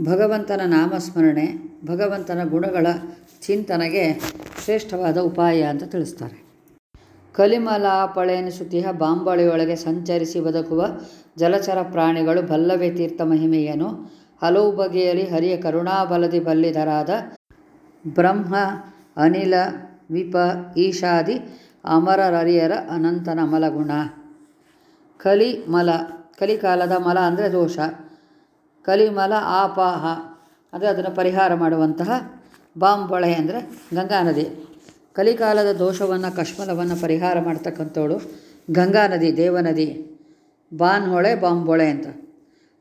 ಭಗವಂತನ ನಾಮಸ್ಮರಣೆ, ಭಗವಂತನ ಗುಣಗಳ ಚಿಂತನೆಗೆ ಶ್ರೇಷ್ಠವಾದ ಉಪಾಯ ಅಂತ ತಿಳಿಸ್ತಾರೆ. ಕಲಿಮಲಾಪಳೆನಿಸುತ್ತಿಹ ಬಾಂಬಳೆಯೊಳಗೆ ಸಂಚರಿಸಿ ಬದುಕುವ ಜಲಚರ ಪ್ರಾಣಿಗಳು ಬಲ್ಲವೇ ತೀರ್ಥ ಮಹಿಮೆಯನು? ಹಲವು ಬಗೆಯಲ್ಲಿ ಹರಿಯ ಕರುಣಾಬಲದಿ ಬಲ್ಲಿದರಾದ ಬ್ರಹ್ಮ, ಅನಿಲ, ವಿಪ, ಈಶಾದಿ, ಅಮರರರಿಯರ ಅನಂತನ ಮಲಗುಣ. ಕಲಿಮಲ, ಕಲಿಕಾಲದ ಮಲ ಅಂದರೆ ದೋಷ. ಕಲಿಮಲ ಆಪಾಹ. ಅಂದರೆ ಅದನ್ನು ಪರಿಹಾರ ಮಾಡುವಂತಹ ಬಾಂಬೊಳೆ ಅಂದರೆ ಗಂಗಾ ನದಿ. ಕಲಿಕಾಲದ ದೋಷವನ್ನು, ಕಶ್ಮಲವನ್ನು ಪರಿಹಾರ ಮಾಡ್ತಕ್ಕಂಥವಳು ಗಂಗಾ ನದಿ ದೇವನದಿ ಬಾನ್ಹೊಳೆ ಬಾಂಬೊಳೆ ಅಂತ.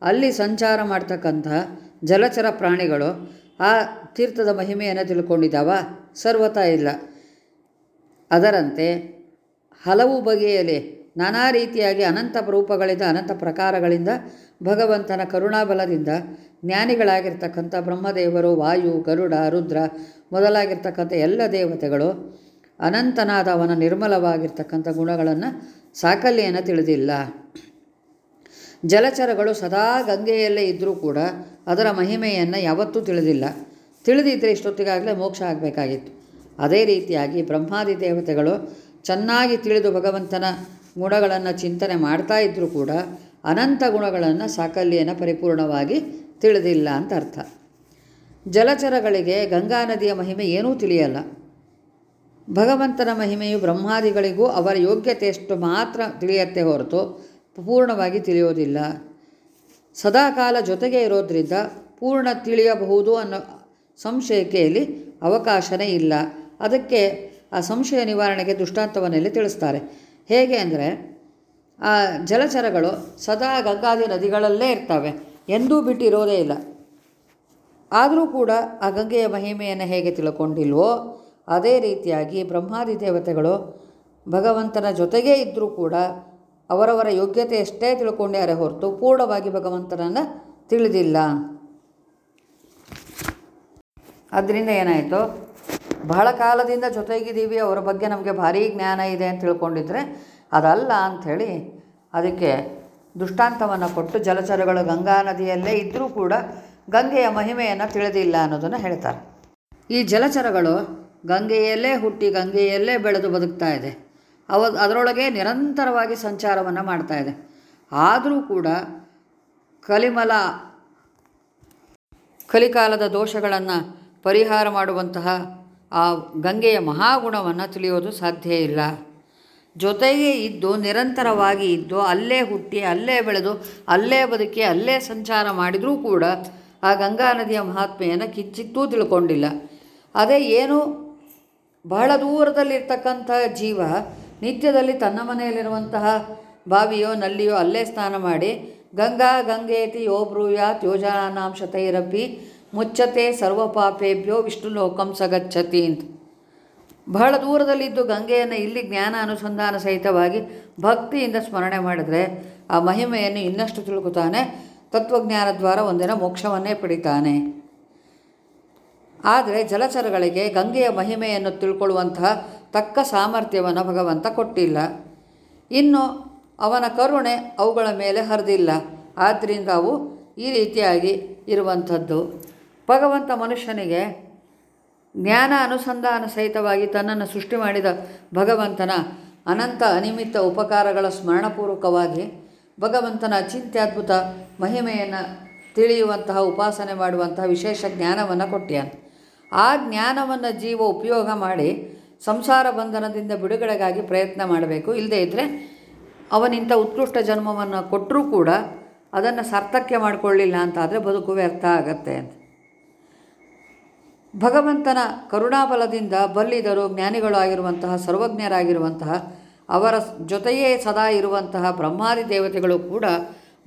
ಅಲ್ಲಿ ಸಂಚಾರ ಮಾಡ್ತಕ್ಕಂತಹ ಜಲಚರ ಪ್ರಾಣಿಗಳು ಆ ತೀರ್ಥದ ಮಹಿಮೆಯನ್ನು ತಿಳ್ಕೊಂಡಿದ್ದಾವ? ಸರ್ವತ ಇಲ್ಲ. ಅದರಂತೆ ಹಲವು ಬಗೆಯಲ್ಲಿ ನಾನಾ ರೀತಿಯಾಗಿ ಅನಂತ ರೂಪಗಳಿಂದ, ಅನಂತ ಪ್ರಕಾರಗಳಿಂದ ಭಗವಂತನ ಕರುಣಾಬಲದಿಂದ ಜ್ಞಾನಿಗಳಾಗಿರ್ತಕ್ಕಂಥ ಬ್ರಹ್ಮದೇವರು, ವಾಯು, ಗರುಡ, ರುದ್ರ ಮೊದಲಾಗಿರ್ತಕ್ಕಂಥ ಎಲ್ಲ ದೇವತೆಗಳು ಅನಂತನಾದ ಅವನ ನಿರ್ಮಲವಾಗಿರ್ತಕ್ಕಂಥ ಗುಣಗಳನ್ನು ಸಾಕಲ್ಯನ ತಿಳಿದಿಲ್ಲ. ಜಲಚರಗಳು ಸದಾ ಗಂಗೆಯಲ್ಲೇ ಇದ್ದರೂ ಕೂಡ ಅದರ ಮಹಿಮೆಯನ್ನು ಯಾವತ್ತೂ ತಿಳಿದಿಲ್ಲ. ತಿಳಿದಿದ್ದರೆ ಇಷ್ಟೊತ್ತಿಗಾಗಲೇ ಮೋಕ್ಷ ಆಗಬೇಕಾಗಿತ್ತು. ಅದೇ ರೀತಿಯಾಗಿ ಬ್ರಹ್ಮಾದಿ ದೇವತೆಗಳು ಚೆನ್ನಾಗಿ ತಿಳಿದು ಭಗವಂತನ ಗುಣಗಳನ್ನು ಚಿಂತನೆ ಮಾಡ್ತಾ ಇದ್ದರೂ ಕೂಡ ಅನಂತ ಗುಣಗಳನ್ನು ಸಾಕಲ್ಯನ ಪರಿಪೂರ್ಣವಾಗಿ ತಿಳಿದಿಲ್ಲ ಅಂತ ಅರ್ಥ. ಜಲಚರಗಳಿಗೆ ಗಂಗಾ ನದಿಯ ಮಹಿಮೆ ಏನೂ ತಿಳಿಯಲ್ಲ. ಭಗವಂತನ ಮಹಿಮೆಯು ಬ್ರಹ್ಮಾದಿಗಳಿಗೂ ಅವರ ಯೋಗ್ಯತೆಯಷ್ಟು ಮಾತ್ರ ತಿಳಿಯತ್ತೆ ಹೊರತು ಪೂರ್ಣವಾಗಿ ತಿಳಿಯೋದಿಲ್ಲ. ಸದಾಕಾಲ ಜೊತೆಗೆ ಇರೋದ್ರಿಂದ ಪೂರ್ಣ ತಿಳಿಯಬಹುದು ಅನ್ನೋ ಸಂಶಯಕ್ಕೆ ಇಲ್ಲಿ ಅವಕಾಶನೇ ಇಲ್ಲ. ಅದಕ್ಕೆ ಆ ಸಂಶಯ ನಿವಾರಣೆಗೆ ದೃಷ್ಟಾಂತವನ್ನೆಲ್ಲಿ ತಿಳಿಸ್ತಾರೆ. ಹೇಗೆ ಅಂದರೆ ಜಲಚರಗಳು ಸದಾ ಗಂಗಾದಿ ನದಿಗಳಲ್ಲೇ ಇರ್ತವೆ. ಎಂದೂ ಬಿಟ್ಟಿರೋದೇ ಇಲ್ಲ. ಆದರೂ ಕೂಡ ಆ ಗಂಗೆಯ ಮಹಿಮೆಯನ್ನು ಹೇಗೆ ತಿಳ್ಕೊಂಡಿಲ್ವೋ, ಅದೇ ರೀತಿಯಾಗಿ ಬ್ರಹ್ಮಾದಿ ದೇವತೆಗಳು ಭಗವಂತನ ಜೊತೆಗೇ ಇದ್ದರೂ ಕೂಡ ಅವರವರ ಯೋಗ್ಯತೆಯಷ್ಟೇ ತಿಳ್ಕೊಂಡಿದ್ದಾರೆ ಹೊರತು ಪೂರ್ಣವಾಗಿ ಭಗವಂತನನ್ನು ತಿಳಿದಿಲ್ಲ. ಅದರಿಂದ ಏನಾಯಿತು? ಬಹಳ ಕಾಲದಿಂದ ಜೊತೆಗಿದ್ದೀವಿ, ಅವರ ಬಗ್ಗೆ ನಮಗೆ ಭಾರೀ ಜ್ಞಾನ ಇದೆ ಅಂತ ತಿಳ್ಕೊಂಡಿದ್ರೆ ಅದಲ್ಲ ಅಂಥೇಳಿ ಅದಕ್ಕೆ ದುಷ್ಟಾಂತವನ್ನು ಕೊಟ್ಟು ಜಲಚರಗಳು ಗಂಗಾ ನದಿಯಲ್ಲೇ ಇದ್ದರೂ ಕೂಡ ಗಂಗೆಯ ಮಹಿಮೆಯನ್ನು ತಿಳಿದಿಲ್ಲ ಅನ್ನೋದನ್ನು ಹೇಳ್ತಾರೆ. ಈ ಜಲಚರಗಳು ಗಂಗೆಯಲ್ಲೇ ಹುಟ್ಟಿ ಗಂಗೆಯಲ್ಲೇ ಬೆಳೆದು ಬದುಕ್ತಾ ಇದೆ. ಅವ ಅದರೊಳಗೆ ನಿರಂತರವಾಗಿ ಸಂಚಾರವನ್ನು ಮಾಡ್ತಾ ಇದೆ. ಆದರೂ ಕೂಡ ಕಲಿಮಲ, ಕಲಿಕಾಲದ ದೋಷಗಳನ್ನು ಪರಿಹಾರ ಮಾಡುವಂತಹ ಆ ಗಂಗೆಯ ಮಹಾಗುಣವನ್ನು ತಿಳಿಯೋದು ಸಾಧ್ಯ ಇಲ್ಲ. ಜೊತೆಗೆ ಇದ್ದು ನಿರಂತರವಾಗಿ ಇದ್ದು ಅಲ್ಲೇ ಹುಟ್ಟಿ, ಅಲ್ಲೇ ಬೆಳೆದು, ಅಲ್ಲೇ ಬದುಕಿ, ಅಲ್ಲೇ ಸಂಚಾರ ಮಾಡಿದರೂ ಕೂಡ ಆ ಗಂಗಾ ನದಿಯ ಮಹಾತ್ಮೆಯನ್ನು ಕಿಚ್ಚಿತ್ತೂ ತಿಳ್ಕೊಂಡಿಲ್ಲ. ಅದೇ ಏನು ಬಹಳ ದೂರದಲ್ಲಿರ್ತಕ್ಕಂಥ ಜೀವ ನಿತ್ಯದಲ್ಲಿ ತನ್ನ ಮನೆಯಲ್ಲಿರುವಂತಹ ಬಾವಿಯೋ, ನಲ್ಲಿಯೋ ಅಲ್ಲೇ ಸ್ನಾನ ಮಾಡಿ ಗಂಗಾ ಗಂಗೇತಿ ಯೋ ಬ್ರೂಯಾತ್ ಯೋಜನಾಂಶತೈರಪಿ ಮುಚ್ಚತೆ ಸರ್ವಪಾಪೇಭ್ಯೋ ವಿಷ್ಣು ಲೋಕಂ ಸಗಚ್ಚತಿ ಅಂತ. ಬಹಳ ದೂರದಲ್ಲಿದ್ದು ಗಂಗೆಯನ್ನು ಇಲ್ಲಿ ಜ್ಞಾನ ಅನುಸಂಧಾನ ಸಹಿತವಾಗಿ ಭಕ್ತಿಯಿಂದ ಸ್ಮರಣೆ ಮಾಡಿದರೆ ಆ ಮಹಿಮೆಯನ್ನು ಇನ್ನಷ್ಟು ತಿಳುಕುತ್ತಾನೆ. ತತ್ವಜ್ಞಾನ ದ್ವಾರ ಒಂದಿನ ಮೋಕ್ಷವನ್ನೇ ಪಡಿತಾನೆ. ಆದರೆ ಜಲಚರಗಳಿಗೆ ಗಂಗೆಯ ಮಹಿಮೆಯನ್ನು ತಿಳ್ಕೊಳ್ಳುವಂತಹ ತಕ್ಕ ಸಾಮರ್ಥ್ಯವನ್ನು ಭಗವಂತ ಕೊಟ್ಟಿಲ್ಲ. ಇನ್ನು ಅವನ ಕರುಣೆ ಅವುಗಳ ಮೇಲೆ ಹರಿದಿಲ್ಲ. ಆದ್ದರಿಂದ ಅವು ಈ ರೀತಿಯಾಗಿ ಇರುವಂಥದ್ದು. ಭಗವಂತ ಮನುಷ್ಯನಿಗೆ ಜ್ಞಾನ ಅನುಸಂಧಾನ ಸಹಿತವಾಗಿ ತನ್ನನ್ನು ಸೃಷ್ಟಿ ಮಾಡಿದ ಭಗವಂತನ ಅನಂತ ಅನಿಮಿತ್ತ ಉಪಕಾರಗಳ ಸ್ಮರಣಪೂರ್ವಕವಾಗಿ ಭಗವಂತನ ಅಚಿಂತ್ಯದ್ಭುತ ಮಹಿಮೆಯನ್ನು ತಿಳಿಯುವಂತಹ, ಉಪಾಸನೆ ಮಾಡುವಂತಹ ವಿಶೇಷ ಜ್ಞಾನವನ್ನು ಕೊಟ್ಟಿಯಾನೆ. ಆ ಜ್ಞಾನವನ್ನು ಜೀವ ಉಪಯೋಗ ಮಾಡಿ ಸಂಸಾರ ಬಂಧನದಿಂದ ಬಿಡುಗಡೆಗಾಗಿ ಪ್ರಯತ್ನ ಮಾಡಬೇಕು. ಇಲ್ಲದೇ ಇದ್ದರೆ ಅವನಿಂಥ ಉತ್ಕೃಷ್ಟ ಜನ್ಮವನ್ನು ಕೊಟ್ಟರೂ ಕೂಡ ಅದನ್ನು ಸಾರ್ಥಕ್ಯ ಮಾಡಿಕೊಳ್ಳಿಲ್ಲ ಅಂತಾದರೆ ಬದುಕು ವ್ಯರ್ಥ ಆಗತ್ತೆ ಅಂತ. ಭಗವಂತನ ಕರುಣಾಬಲದಿಂದ ಬಲ್ಲಿದರು ಜ್ಞಾನಿಗಳು ಆಗಿರುವಂತಹ ಸರ್ವಜ್ಞರಾಗಿರುವಂತಹ, ಅವರ ಜೊತೆಯೇ ಸದಾ ಇರುವಂತಹ ಬ್ರಹ್ಮಾದಿ ದೇವತೆಗಳು ಕೂಡ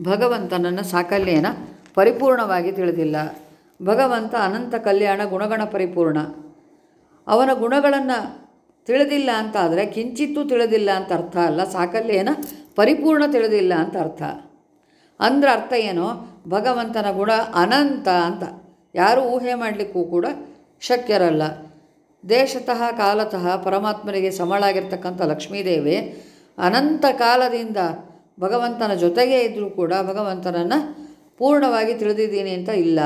ಭಗವಂತನನ್ನು ಸಾಕಲ್ಯನ ಪರಿಪೂರ್ಣವಾಗಿ ತಿಳಿದಿಲ್ಲ. ಭಗವಂತ ಅನಂತ ಕಲ್ಯಾಣ ಗುಣಗಣ ಪರಿಪೂರ್ಣ. ಅವನ ಗುಣಗಳನ್ನು ತಿಳಿದಿಲ್ಲ ಅಂತಾದರೆ ಕಿಂಚಿತ್ತೂ ತಿಳಿದಿಲ್ಲ ಅಂತ ಅರ್ಥ ಅಲ್ಲ, ಸಾಕಲ್ಯನ ಪರಿಪೂರ್ಣ ತಿಳಿದಿಲ್ಲ ಅಂತ ಅರ್ಥ. ಅಂದ್ರೆ ಅರ್ಥ ಏನು, ಭಗವಂತನ ಗುಣ ಅನಂತ ಅಂತ. ಯಾರು ಊಹೆ ಮಾಡಲಿಕ್ಕೂ ಕೂಡ ಶಕ್ಯರಲ್ಲ. ದೇಶತಃ ಕಾಲತಃ ಪರಮಾತ್ಮನಿಗೆ ಸಮಳಾಗಿರ್ತಕ್ಕಂಥ ಲಕ್ಷ್ಮೀದೇವಿ ಅನಂತ ಕಾಲದಿಂದ ಭಗವಂತನ ಜೊತೆಗೇ ಇದ್ದರೂ ಕೂಡ ಭಗವಂತನನ್ನು ಪೂರ್ಣವಾಗಿ ತಿಳಿದಿದ್ದೀನಿ ಅಂತ ಇಲ್ಲ.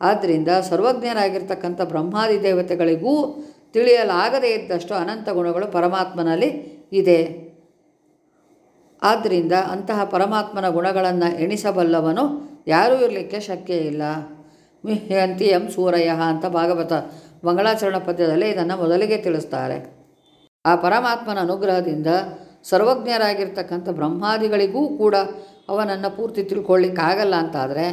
ಆದ್ದರಿಂದ ಸರ್ವಜ್ಞರಾಗಿರ್ತಕ್ಕಂಥ ಬ್ರಹ್ಮಾದಿ ದೇವತೆಗಳಿಗೂ ತಿಳಿಯಲಾಗದೇ ಇದ್ದಷ್ಟು ಅನಂತ ಗುಣಗಳು ಪರಮಾತ್ಮನಲ್ಲಿ ಇದೆ. ಆದ್ದರಿಂದ ಅಂತಹ ಪರಮಾತ್ಮನ ಗುಣಗಳನ್ನು ಎಣಿಸಬಲ್ಲವನು ಯಾರೂ ಇರಲಿಕ್ಕೆ ಶಕ್ಯ ಇಲ್ಲ. ಮಿಹ್ಯಂತಿ ಎಂ ಸೂರಯ್ಯ ಅಂತ ಭಾಗವತ ಮಂಗಳಾಚರಣ ಪದ್ಯದಲ್ಲಿ ಇದನ್ನು ಮೊದಲಿಗೆ ತಿಳಿಸ್ತಾರೆ. ಆ ಪರಮಾತ್ಮನ ಅನುಗ್ರಹದಿಂದ ಸರ್ವಜ್ಞರಾಗಿರ್ತಕ್ಕಂಥ ಬ್ರಹ್ಮಾದಿಗಳಿಗೂ ಕೂಡ ಅವನನ್ನು ಪೂರ್ತಿ ತಿಳ್ಕೊಳ್ಳಿಕ್ಕಾಗಲ್ಲ ಅಂತಾದರೆ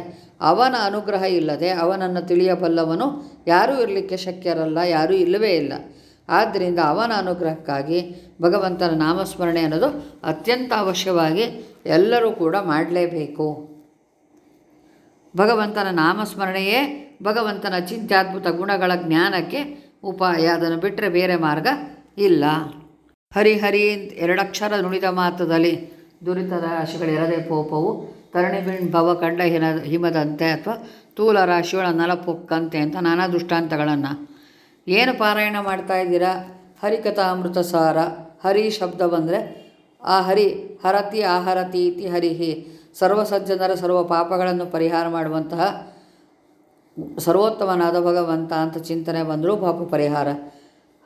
ಅವನ ಅನುಗ್ರಹ ಇಲ್ಲದೆ ಅವನನ್ನು ತಿಳಿಯಬಲ್ಲವನು ಯಾರೂ ಇರಲಿಕ್ಕೆ ಶಕ್ಯರಲ್ಲ, ಯಾರೂ ಇಲ್ಲವೇ ಇಲ್ಲ. ಆದ್ದರಿಂದ ಅವನ ಅನುಗ್ರಹಕ್ಕಾಗಿ ಭಗವಂತನ ನಾಮಸ್ಮರಣೆ ಅನ್ನೋದು ಅತ್ಯಂತ ಅವಶ್ಯವಾಗಿ ಎಲ್ಲರೂ ಕೂಡ ಮಾಡಲೇಬೇಕು. ಭಗವಂತನ ನಾಮಸ್ಮರಣೆಯೇ ಭಗವಂತನ ಚಿಂತ್ಯಾದ್ಭುತ ಗುಣಗಳ ಜ್ಞಾನಕ್ಕೆ ಉಪಾಯ. ಅದನ್ನು ಬಿಟ್ಟರೆ ಬೇರೆ ಮಾರ್ಗ ಇಲ್ಲ. ಹರಿಹರಿ ಎರಡಕ್ಷರ ನುಡಿದ ಮಾತದಲ್ಲಿ ದುರಿತ ರಾಶಿಗಳು ಎರದೇ ಪೋಪವು ತರಣಿಬಿಣ್ ಭವ ಕಂಡ ಹಿನ ಹಿಮದಂತೆ ಅಥವಾ ತೂಲ ರಾಶಿಗಳ ನಲಪೊಕ್ಕಂತೆ ಅಂತ ನಾನಾ ದೃಷ್ಟಾಂತಗಳನ್ನು. ಏನು ಪಾರಾಯಣ ಮಾಡ್ತಾ ಇದ್ದೀರಾ? ಹರಿಕಥಾಮೃತ ಸಾರ, ಹರಿ ಶಬ್ದ ಬಂದರೆ ಆ ಹರಿ ಹರತಿ ಆಹರತಿ ಇತಿ ಹರಿಹಿ ಸರ್ವ ಸಜ್ಜನರ ಸರ್ವ ಪಾಪಗಳನ್ನು ಪರಿಹಾರ ಮಾಡುವಂತಹ ಸರ್ವೋತ್ತಮನಾದ ಭಗವಂತ ಅಂತ ಚಿಂತನೆ ಬಂದರೂ ಪಾಪ ಪರಿಹಾರ.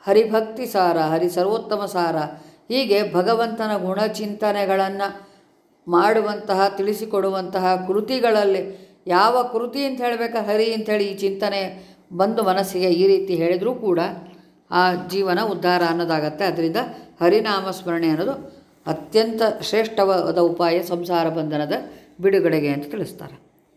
ಹರಿಭಕ್ತಿ ಸಾರ, ಹರಿ ಸರ್ವೋತ್ತಮ ಸಾರ. ಹೀಗೆ ಭಗವಂತನ ಗುಣಚಿಂತನೆಗಳನ್ನು ಮಾಡುವಂತಹ, ತಿಳಿಸಿಕೊಡುವಂತಹ ಕೃತಿಗಳಲ್ಲಿ ಯಾವ ಕೃತಿ ಅಂತ ಹೇಳಬೇಕ? ಹರಿ ಅಂಥೇಳಿ ಈ ಚಿಂತನೆ ಬಂದು ಮನಸ್ಸಿಗೆ ಈ ರೀತಿ ಹೇಳಿದರೂ ಕೂಡ ಆ ಜೀವನ ಉದ್ಧಾರ ಅನ್ನೋದಾಗತ್ತೆ. ಅದರಿಂದ ಹರಿನಾಮ ಸ್ಮರಣೆ ಅನ್ನೋದು ಅತ್ಯಂತ ಶ್ರೇಷ್ಠವಾದ ಉಪಾಯ ಸಂಸಾರ ಬಂಧನದ ಬಿಡುಗಡೆಗೆ ಅಂತ ತಿಳಿಸ್ತಾರೆ.